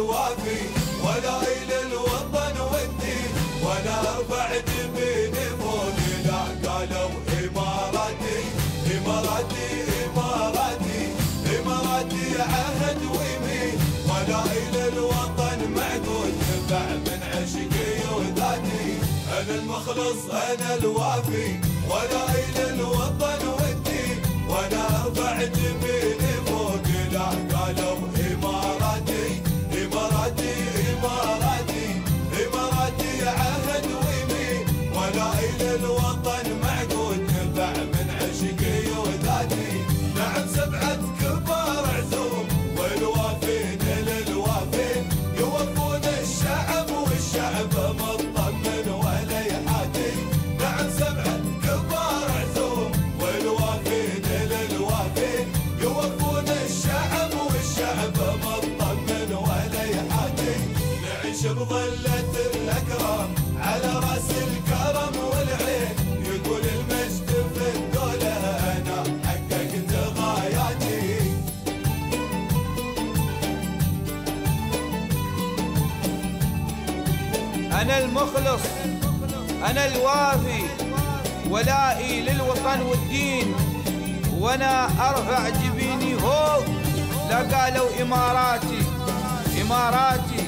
الوافي ولا إلى الوطن ودي ولا أرفع جبين فوقي لا قالوا إماراتي إماراتي إماراتي إماراتي عهد ويمين ولا إلى الوطن معدود ينبع من عشقي وذاتي أنا المخلص أنا الوافي ولا إلى الوطن ودي ولا أرفع جبين الوطن معدود نبع من عشقي وذاتي نعم سبعة كبار عزوم والوافين للوافين يوفون الشعب والشعب مطمن ولا يحاتي نعم سبعة كبار عزوم والوافين للوافين يوفون الشعب والشعب مطمن ولا يحاتي نعيش بظلة الأكرام على راسي أنا المخلص أنا الوافي ولائي للوطن والدين وأنا أرفع جبيني هو لا قالوا إماراتي إماراتي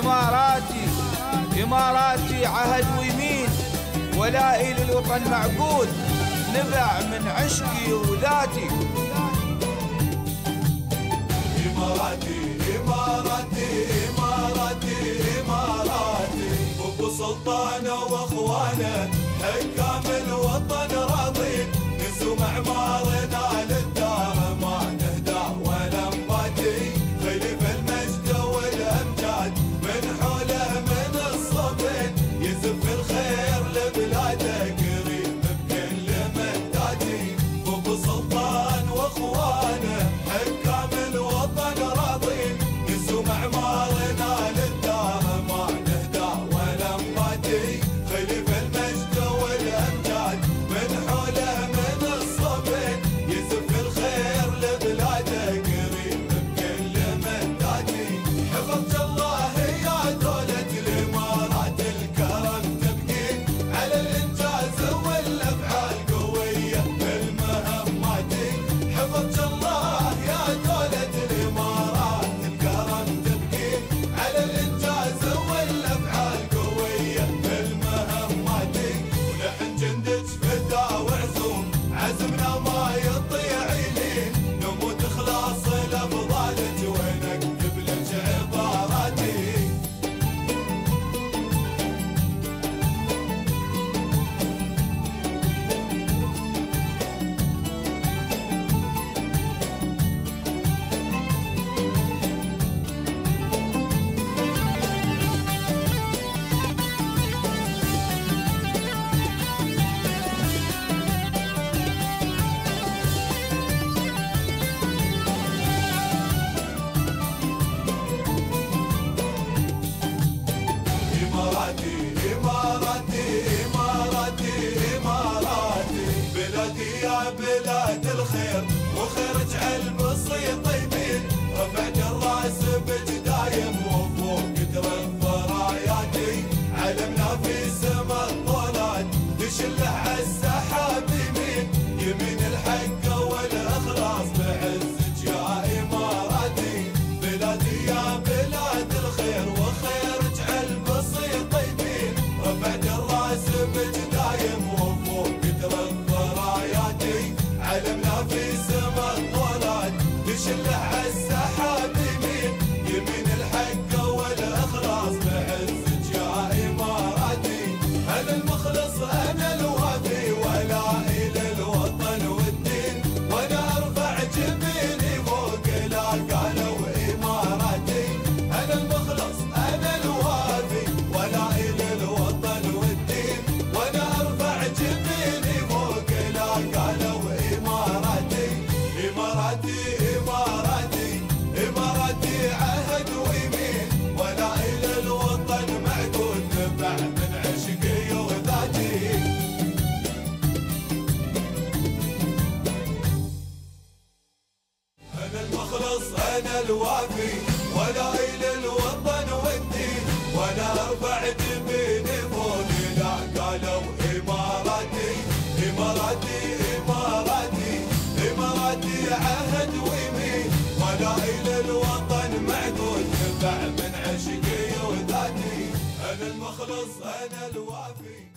إماراتي إماراتي عهد ويمين ولائي للوطن معقود نبع من عشقي وذاتي إماراتي إماراتي سلطانه واخوانه حكام الوطن راضين نسوا معمارنا للدين أنا الوافي ولا إلى الوطن والدين ولا أرفع جبيني فوقي لا قالوا إماراتي إماراتي إماراتي إماراتي عهد ويمين ولا إلى الوطن معدود ينبع من عشقي وذاتي أنا المخلص أنا الوافي